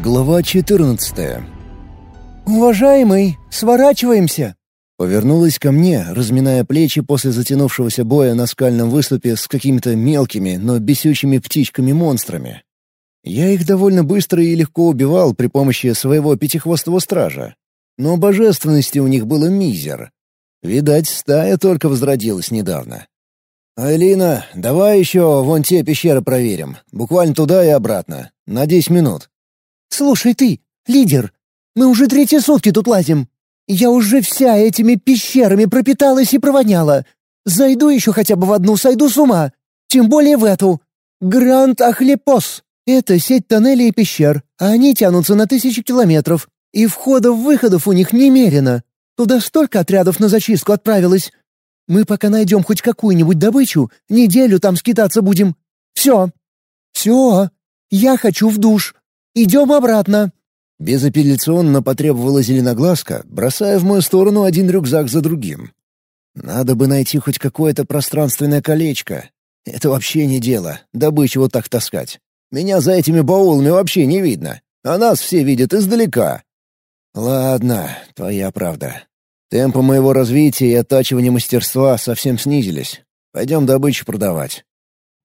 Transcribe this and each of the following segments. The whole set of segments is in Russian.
Глава 14 «Уважаемый, сворачиваемся!» Повернулась ко мне, разминая плечи после затянувшегося боя на скальном выступе с какими-то мелкими, но бесючими птичками-монстрами. Я их довольно быстро и легко убивал при помощи своего пятихвостого стража. Но божественности у них было мизер. Видать, стая только возродилась недавно. «Айлина, давай еще вон те пещеры проверим. Буквально туда и обратно. На десять минут». «Слушай ты, лидер, мы уже третьи сутки тут лазим. Я уже вся этими пещерами пропиталась и провоняла. Зайду еще хотя бы в одну, сойду с ума. Тем более в эту. Гранд Ахлепос. Это сеть тоннелей и пещер, а они тянутся на тысячи километров. И входов-выходов у них немерено. Туда столько отрядов на зачистку отправилось. Мы пока найдем хоть какую-нибудь добычу, неделю там скитаться будем. Все. Все. Я хочу в душ. Идем обратно». Безапелляционно потребовала зеленоглазка, бросая в мою сторону один рюкзак за другим. «Надо бы найти хоть какое-то пространственное колечко. Это вообще не дело, добычу вот так таскать. Меня за этими баулами вообще не видно, а нас все видят издалека». «Ладно, твоя правда. Темпы моего развития и оттачивания мастерства совсем снизились. Пойдем добычу продавать».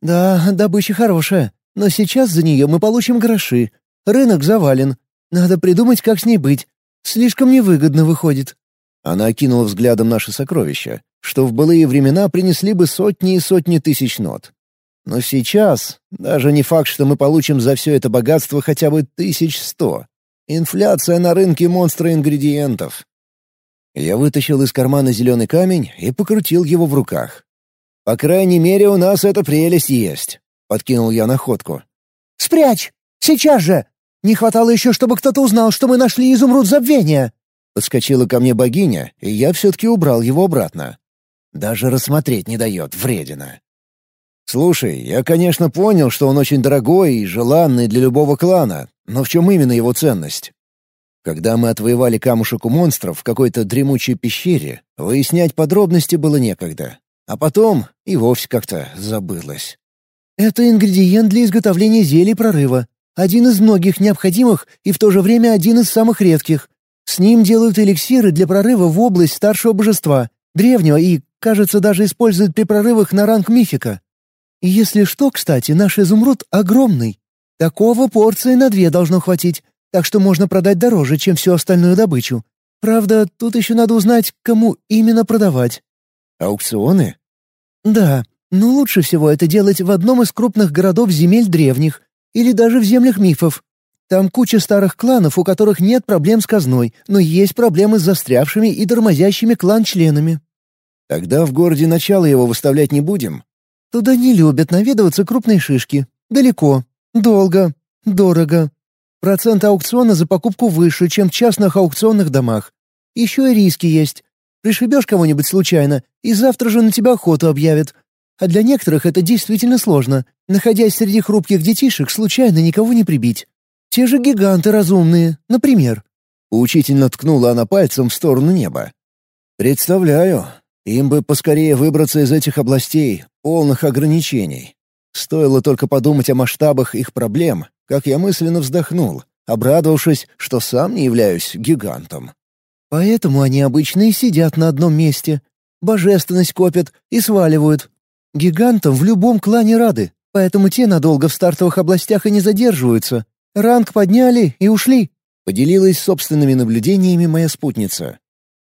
«Да, добыча хорошая, но сейчас за нее мы получим гроши, Рынок завален. Надо придумать, как с ней быть. Слишком невыгодно выходит». Она окинула взглядом наши сокровища, что в былые времена принесли бы сотни и сотни тысяч нот. Но сейчас даже не факт, что мы получим за все это богатство хотя бы тысяч сто. Инфляция на рынке монстра ингредиентов. Я вытащил из кармана зеленый камень и покрутил его в руках. «По крайней мере, у нас эта прелесть есть», — подкинул я находку. «Спрячь! Сейчас же! Не хватало еще, чтобы кто-то узнал, что мы нашли изумруд забвения!» Подскочила ко мне богиня, и я все-таки убрал его обратно. Даже рассмотреть не дает, вредина. «Слушай, я, конечно, понял, что он очень дорогой и желанный для любого клана, но в чем именно его ценность?» Когда мы отвоевали камушек у монстров в какой-то дремучей пещере, выяснять подробности было некогда. А потом и вовсе как-то забылось. «Это ингредиент для изготовления зелий прорыва. Один из многих необходимых и в то же время один из самых редких. С ним делают эликсиры для прорыва в область старшего божества, древнего и, кажется, даже используют при прорывах на ранг мифика. И если что, кстати, наш изумруд огромный. Такого порции на две должно хватить, так что можно продать дороже, чем всю остальную добычу. Правда, тут еще надо узнать, кому именно продавать. Аукционы? Да, но лучше всего это делать в одном из крупных городов земель древних, или даже в землях мифов. Там куча старых кланов, у которых нет проблем с казной, но есть проблемы с застрявшими и тормозящими клан-членами. Тогда в городе начало его выставлять не будем. Туда не любят наведываться крупные шишки. Далеко, долго, дорого. Процент аукциона за покупку выше, чем в частных аукционных домах. Еще и риски есть. Пришибешь кого-нибудь случайно, и завтра же на тебя охоту объявят, а для некоторых это действительно сложно. Находясь среди хрупких детишек, случайно никого не прибить. Те же гиганты разумные, например. Поучительно ткнула она пальцем в сторону неба. «Представляю. Им бы поскорее выбраться из этих областей, полных ограничений. Стоило только подумать о масштабах их проблем, как я мысленно вздохнул, обрадовавшись, что сам не являюсь гигантом. Поэтому они обычно и сидят на одном месте. Божественность копят и сваливают, Гигантам в любом клане рады, поэтому те надолго в стартовых областях и не задерживаются. Ранг подняли и ушли», — поделилась собственными наблюдениями моя спутница.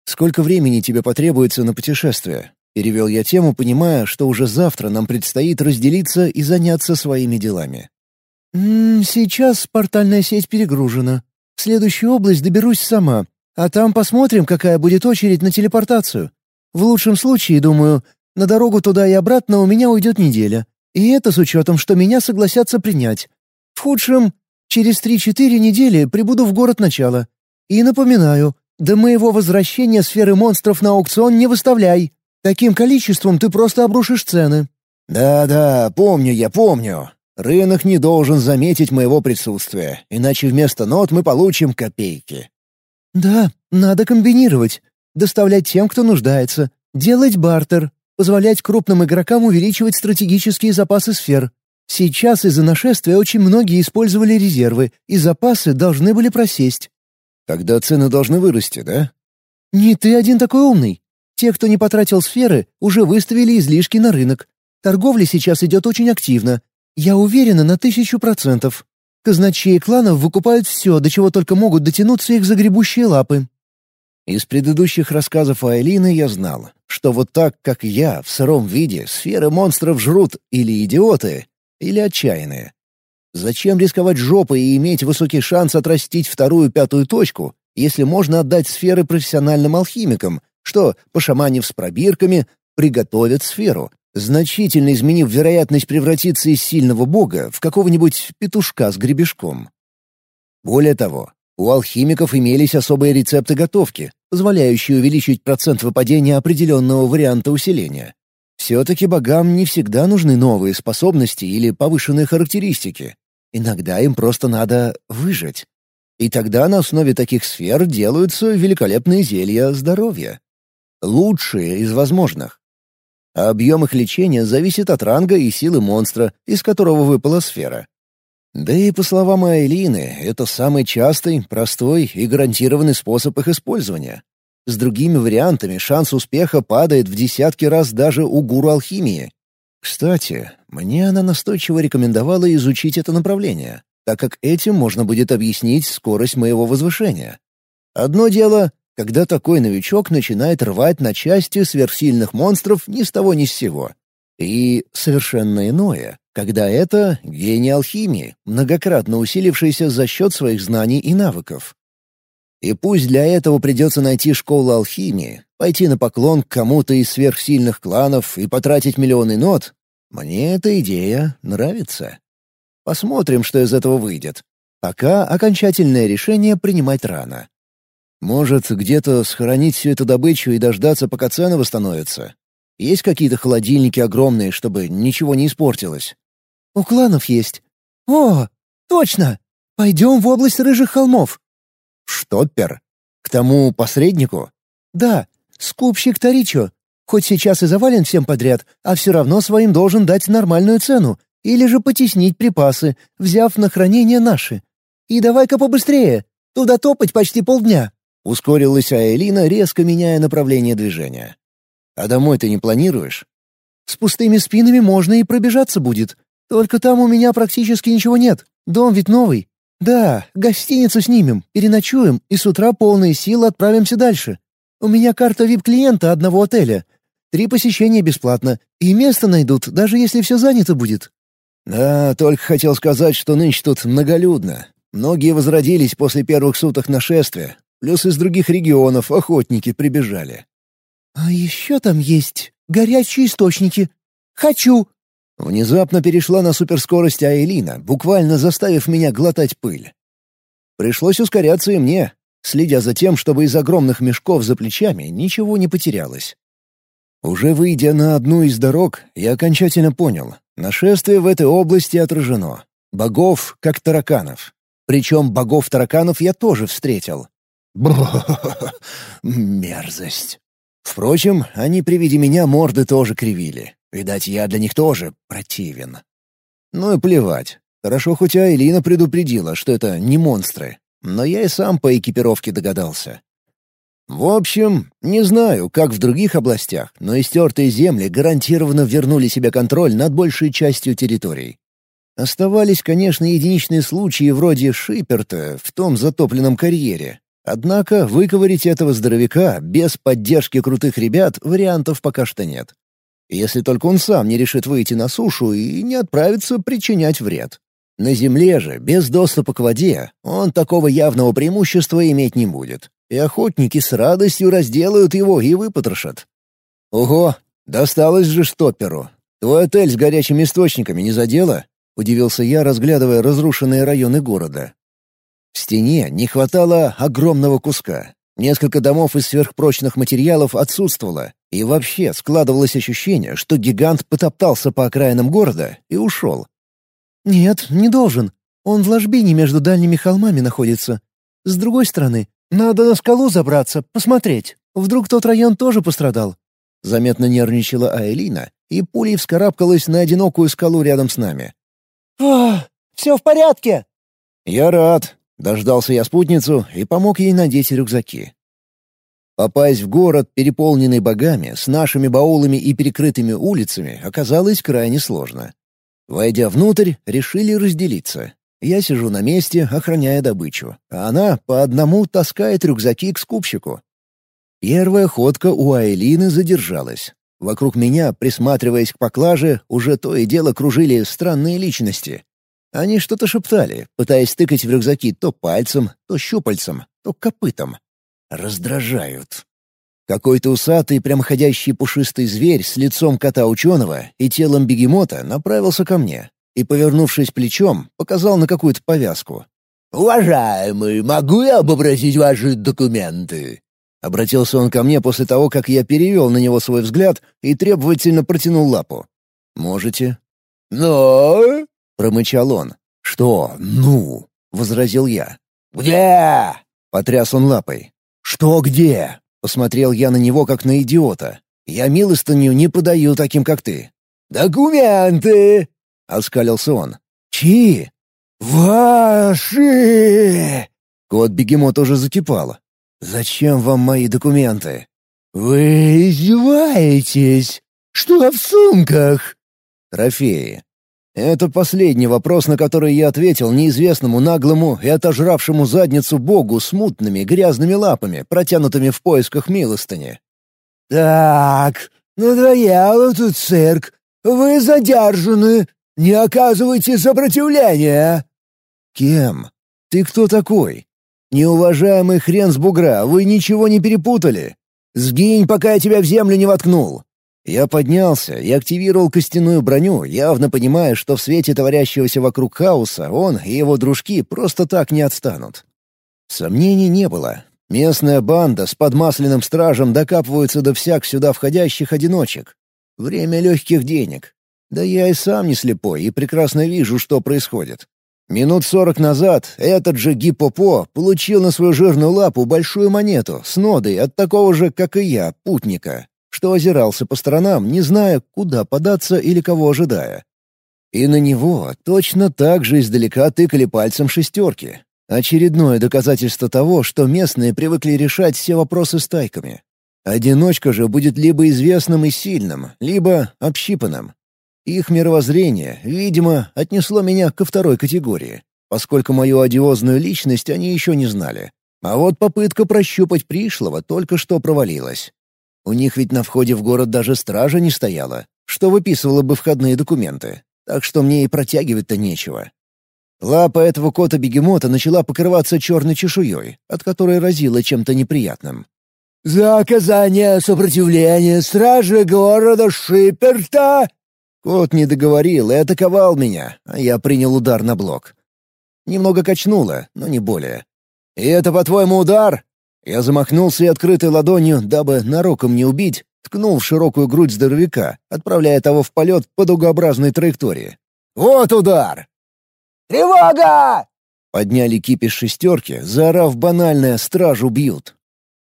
«Сколько времени тебе потребуется на путешествие?» Перевел я тему, понимая, что уже завтра нам предстоит разделиться и заняться своими делами. «М -м, «Сейчас портальная сеть перегружена. В следующую область доберусь сама, а там посмотрим, какая будет очередь на телепортацию. В лучшем случае, думаю, на дорогу туда и обратно у меня уйдет неделя. И это с учетом, что меня согласятся принять. В худшем, через три-четыре недели прибуду в город начала. И напоминаю, до моего возвращения сферы монстров на аукцион не выставляй. Таким количеством ты просто обрушишь цены». «Да-да, помню я, помню. Рынок не должен заметить моего присутствия, иначе вместо нот мы получим копейки». «Да, надо комбинировать. Доставлять тем, кто нуждается. Делать бартер, позволять крупным игрокам увеличивать стратегические запасы сфер. Сейчас из-за нашествия очень многие использовали резервы, и запасы должны были просесть. Тогда цены должны вырасти, да? Не ты один такой умный. Те, кто не потратил сферы, уже выставили излишки на рынок. Торговля сейчас идет очень активно. Я уверена на тысячу процентов. Казначеи кланов выкупают все, до чего только могут дотянуться их загребущие лапы. Из предыдущих рассказов Айлины я знал, что вот так, как я, в сыром виде, сферы монстров жрут или идиоты, или отчаянные. Зачем рисковать жопой и иметь высокий шанс отрастить вторую-пятую точку, если можно отдать сферы профессиональным алхимикам, что, пошаманив с пробирками, приготовят сферу, значительно изменив вероятность превратиться из сильного бога в какого-нибудь петушка с гребешком. Более того, у алхимиков имелись особые рецепты готовки, позволяющие увеличить процент выпадения определенного варианта усиления. Все-таки богам не всегда нужны новые способности или повышенные характеристики. Иногда им просто надо выжить. И тогда на основе таких сфер делаются великолепные зелья здоровья. Лучшие из возможных. А объем их лечения зависит от ранга и силы монстра, из которого выпала сфера. Да и, по словам Айлины, это самый частый, простой и гарантированный способ их использования. С другими вариантами шанс успеха падает в десятки раз даже у гуру алхимии. Кстати, мне она настойчиво рекомендовала изучить это направление, так как этим можно будет объяснить скорость моего возвышения. Одно дело, когда такой новичок начинает рвать на части сверхсильных монстров ни с того ни с сего. И совершенно иное, когда это гений алхимии, многократно усилившийся за счет своих знаний и навыков. И пусть для этого придется найти школу алхимии, пойти на поклон к кому-то из сверхсильных кланов и потратить миллионы нот, мне эта идея нравится. Посмотрим, что из этого выйдет. Пока окончательное решение принимать рано. Может, где-то схоронить всю эту добычу и дождаться, пока цены восстановятся? Есть какие-то холодильники огромные, чтобы ничего не испортилось? У кланов есть. О, точно! Пойдем в область Рыжих холмов. Штоппер? К тому посреднику? Да, скупщик Таричо. Хоть сейчас и завален всем подряд, а все равно своим должен дать нормальную цену. Или же потеснить припасы, взяв на хранение наши. И давай-ка побыстрее. Туда топать почти полдня. Ускорилась Аэлина, резко меняя направление движения. «А домой ты не планируешь?» «С пустыми спинами можно и пробежаться будет. Только там у меня практически ничего нет. Дом ведь новый. Да, гостиницу снимем, переночуем и с утра полные силы отправимся дальше. У меня карта вип-клиента одного отеля. Три посещения бесплатно, и место найдут, даже если все занято будет». «Да, только хотел сказать, что нынче тут многолюдно. Многие возродились после первых суток нашествия, плюс из других регионов охотники прибежали». «А еще там есть горячие источники. Хочу!» Внезапно перешла на суперскорость Айлина, буквально заставив меня глотать пыль. Пришлось ускоряться и мне, следя за тем, чтобы из огромных мешков за плечами ничего не потерялось. Уже выйдя на одну из дорог, я окончательно понял — нашествие в этой области отражено. Богов, как тараканов. Причем богов-тараканов я тоже встретил. Бро, мерзость. Впрочем, они при виде меня морды тоже кривили. Видать, я для них тоже противен. Ну и плевать. Хорошо, хоть Айлина предупредила, что это не монстры. Но я и сам по экипировке догадался. В общем, не знаю, как в других областях, но истертые земли гарантированно вернули себе контроль над большей частью территорий. Оставались, конечно, единичные случаи вроде Шиперта в том затопленном карьере. Однако выковырить этого здоровяка без поддержки крутых ребят вариантов пока что нет если только он сам не решит выйти на сушу и не отправится причинять вред. На земле же, без доступа к воде, он такого явного преимущества иметь не будет, и охотники с радостью разделают его и выпотрошат. «Ого, досталось же штопперу. Твой отель с горячими источниками не задело?» — удивился я, разглядывая разрушенные районы города. В стене не хватало огромного куска. Несколько домов из сверхпрочных материалов отсутствовало, и вообще складывалось ощущение, что гигант потоптался по окраинам города и ушел. «Нет, не должен. Он в ложбине между дальними холмами находится. С другой стороны, надо на скалу забраться, посмотреть. Вдруг тот район тоже пострадал». Заметно нервничала Айлина и пулей вскарабкалась на одинокую скалу рядом с нами. «Ах, все в порядке!» «Я рад!» — дождался я спутницу и помог ей надеть рюкзаки. Попасть в город, переполненный богами, с нашими баулами и перекрытыми улицами, оказалось крайне сложно. Войдя внутрь, решили разделиться. Я сижу на месте, охраняя добычу, а она по одному таскает рюкзаки к скупщику. Первая ходка у Айлины задержалась. Вокруг меня, присматриваясь к поклаже, уже то и дело кружили странные личности. Они что-то шептали, пытаясь тыкать в рюкзаки то пальцем, то щупальцем, то копытом. Раздражают. Какой-то усатый, прямоходящий пушистый зверь с лицом кота-ученого и телом бегемота направился ко мне и, повернувшись плечом, показал на какую-то повязку. «Уважаемый, могу я обобразить ваши документы?» Обратился он ко мне после того, как я перевел на него свой взгляд и требовательно протянул лапу. «Можете?» «Но?» — промычал он. «Что «ну?» — возразил я. «Где?» — потряс он лапой. «Что где?» — посмотрел я на него, как на идиота. «Я милостыню не подаю таким, как ты». «Документы!» — оскалился он. «Чьи?» «Ваши!» Кот-бегемот уже закипал. «Зачем вам мои документы?» «Вы издеваетесь? Что в сумках?» «Трофеи». Это последний вопрос, на который я ответил неизвестному наглому и отожравшему задницу богу с мутными грязными лапами, протянутыми в поисках милостыни. «Так, надоело тут цирк. Вы задержаны. Не оказывайте сопротивления!» «Кем? Ты кто такой? Неуважаемый хрен с бугра, вы ничего не перепутали. Сгинь, пока я тебя в землю не воткнул». Я поднялся и активировал костяную броню, явно понимая, что в свете творящегося вокруг хаоса он и его дружки просто так не отстанут. Сомнений не было. Местная банда с подмасленным стражем докапываются до всяк сюда входящих одиночек. Время легких денег. Да я и сам не слепой и прекрасно вижу, что происходит. Минут сорок назад этот же Гиппопо получил на свою жирную лапу большую монету с нодой от такого же, как и я, путника, что озирался по сторонам, не зная, куда податься или кого ожидая. И на него точно так же издалека тыкали пальцем шестерки. Очередное доказательство того, что местные привыкли решать все вопросы стайками. Одиночка же будет либо известным и сильным, либо общипанным. Их мировоззрение, видимо, отнесло меня ко второй категории, поскольку мою одиозную личность они еще не знали. А вот попытка прощупать пришлого только что провалилась. У них ведь на входе в город даже стража не стояла, что выписывала бы входные документы, так что мне и протягивать-то нечего. Лапа этого кота-бегемота начала покрываться черной чешуей, от которой разило чем-то неприятным. «За оказание сопротивления стражи города Шиперта Кот не договорил и атаковал меня, а я принял удар на блок. Немного качнуло, но не более. «И это, по-твоему, удар?» Я замахнулся и открытой ладонью, дабы нароком не убить, ткнул в широкую грудь здоровяка, отправляя того в полет по дугообразной траектории. «Вот удар!» «Тревога!» Подняли кипиш шестерки, заорав банальное «стражу бьют».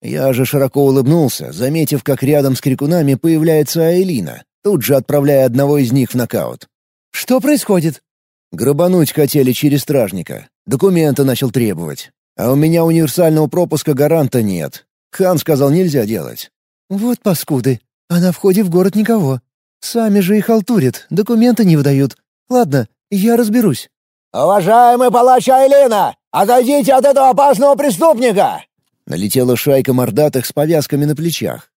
Я же широко улыбнулся, заметив, как рядом с крикунами появляется Айлина, тут же отправляя одного из них в нокаут. «Что происходит?» Грабануть хотели через стражника. Документы начал требовать. А у меня универсального пропуска гаранта нет. Хан сказал, нельзя делать. «Вот паскуды. А на входе в город никого. Сами же их алтурят, документы не выдают. Ладно, я разберусь». «Уважаемый палач Айлина, отойдите от этого опасного преступника!» Налетела шайка мордатых с повязками на плечах.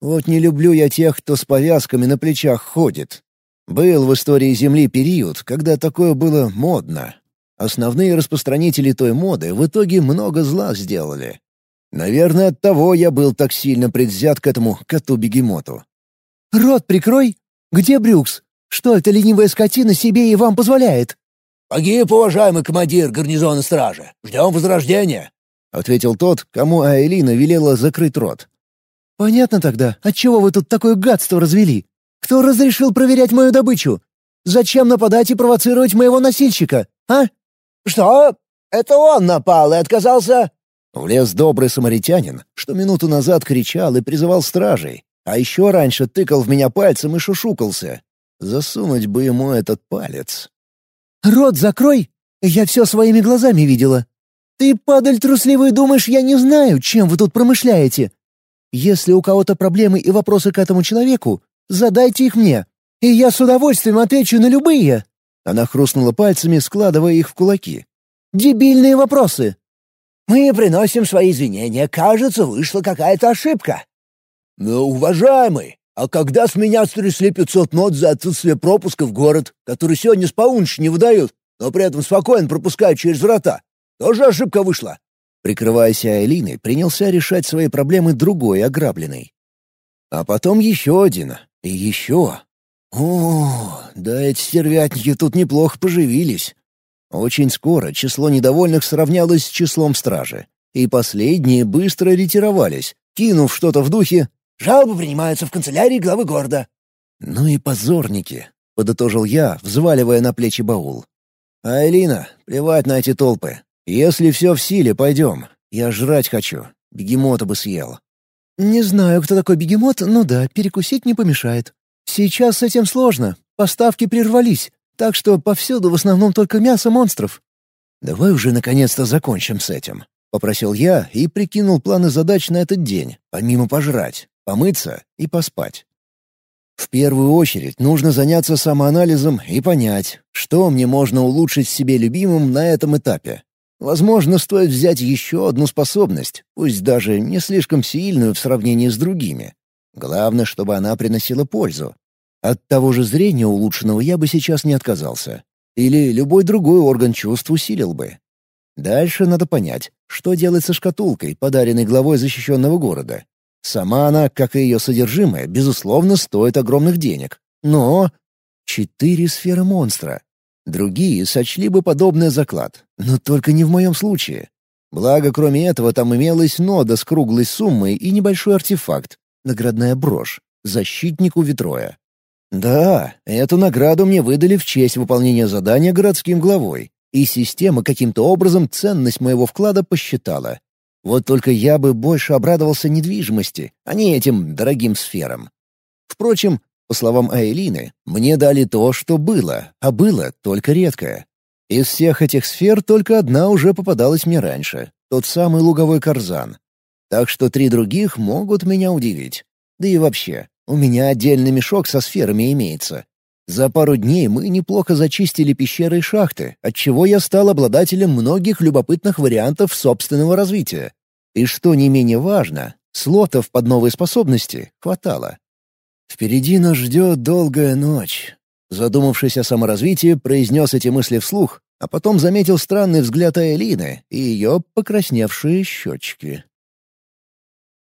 Вот не люблю я тех, кто с повязками на плечах ходит. Был в истории Земли период, когда такое было модно. Основные распространители той моды в итоге много зла сделали. Наверное, от того я был так сильно предвзят к этому коту-бегемоту. «Рот прикрой! Где Брюкс? Что эта ленивая скотина себе и вам позволяет?» «Погиб, уважаемый командир гарнизона стражи. Ждем возрождения», — ответил тот, кому Айлина велела закрыть рот. «Понятно тогда, отчего вы тут такое гадство развели? Кто разрешил проверять мою добычу? Зачем нападать и провоцировать моего носильщика, а?» «Что? Это он напал и отказался?» Влез добрый самаритянин, что минуту назад кричал и призывал стражей, а еще раньше тыкал в меня пальцем и шушукался. Засунуть бы ему этот палец. «Рот закрой! Я все своими глазами видела. Ты, падаль трусливый, думаешь, я не знаю, чем вы тут промышляете? Если у кого-то проблемы и вопросы к этому человеку, задайте их мне, и я с удовольствием отвечу на любые». Она хрустнула пальцами, складывая их в кулаки. «Дебильные вопросы!» «Мы приносим свои извинения. Кажется, вышла какая-то ошибка». «Но, уважаемый, а когда с меня стрясли 500 нот за отсутствие пропуска в город, который сегодня с полуночи не выдают, но при этом спокойно пропускают через врата, тоже ошибка вышла?» Прикрываясь Айлиной, принялся решать свои проблемы другой ограбленный. А потом еще один. И еще. О, да эти стервятники тут неплохо поживились. Очень скоро число недовольных сравнялось с числом стражи. И последние быстро ретировались, кинув что-то в духе «Жалобы принимаются в канцелярии главы города». «Ну и позорники», — подытожил я, взваливая на плечи баул. «Айлина, плевать на эти толпы. Если все в силе, пойдем. Я жрать хочу. Бегемота бы съел». «Не знаю, кто такой бегемот, но да, перекусить не помешает. Сейчас с этим сложно. Поставки прервались, так что повсюду в основном только мясо монстров». «Давай уже наконец-то закончим с этим», — попросил я и прикинул планы задач на этот день, помимо пожрать, помыться и поспать. В первую очередь нужно заняться самоанализом и понять, что мне можно улучшить себе любимым на этом этапе. Возможно, стоит взять еще одну способность, пусть даже не слишком сильную в сравнении с другими. Главное, чтобы она приносила пользу. От того же зрения улучшенного я бы сейчас не отказался. Или любой другой орган чувств усилил бы. Дальше надо понять, что делать со шкатулкой, подаренной главой защищенного города. Сама она, как и ее содержимое, безусловно, стоит огромных денег. Но... Четыре сферы монстра. Другие сочли бы подобный заклад, но только не в моем случае. Благо, кроме этого, там имелась нода с круглой суммой и небольшой артефакт — наградная брошь, защитнику Ветроя. Да, эту награду мне выдали в честь выполнения задания городским главой, и система каким-то образом ценность моего вклада посчитала. Вот только я бы больше обрадовался недвижимости, а не этим дорогим сферам. Впрочем, по словам Айлины, мне дали то, что было, а было только редкое. Из всех этих сфер только одна уже попадалась мне раньше — тот самый луговой карзан. Так что три других могут меня удивить. Да и вообще, у меня отдельный мешок со сферами имеется. За пару дней мы неплохо зачистили пещеры и шахты, отчего я стал обладателем многих любопытных вариантов собственного развития. И что не менее важно, слотов под новые способности хватало. Впереди нас ждет долгая ночь. Задумавшись о саморазвитии, произнес эти мысли вслух, а потом заметил странный взгляд Айлины и ее покрасневшие щечки.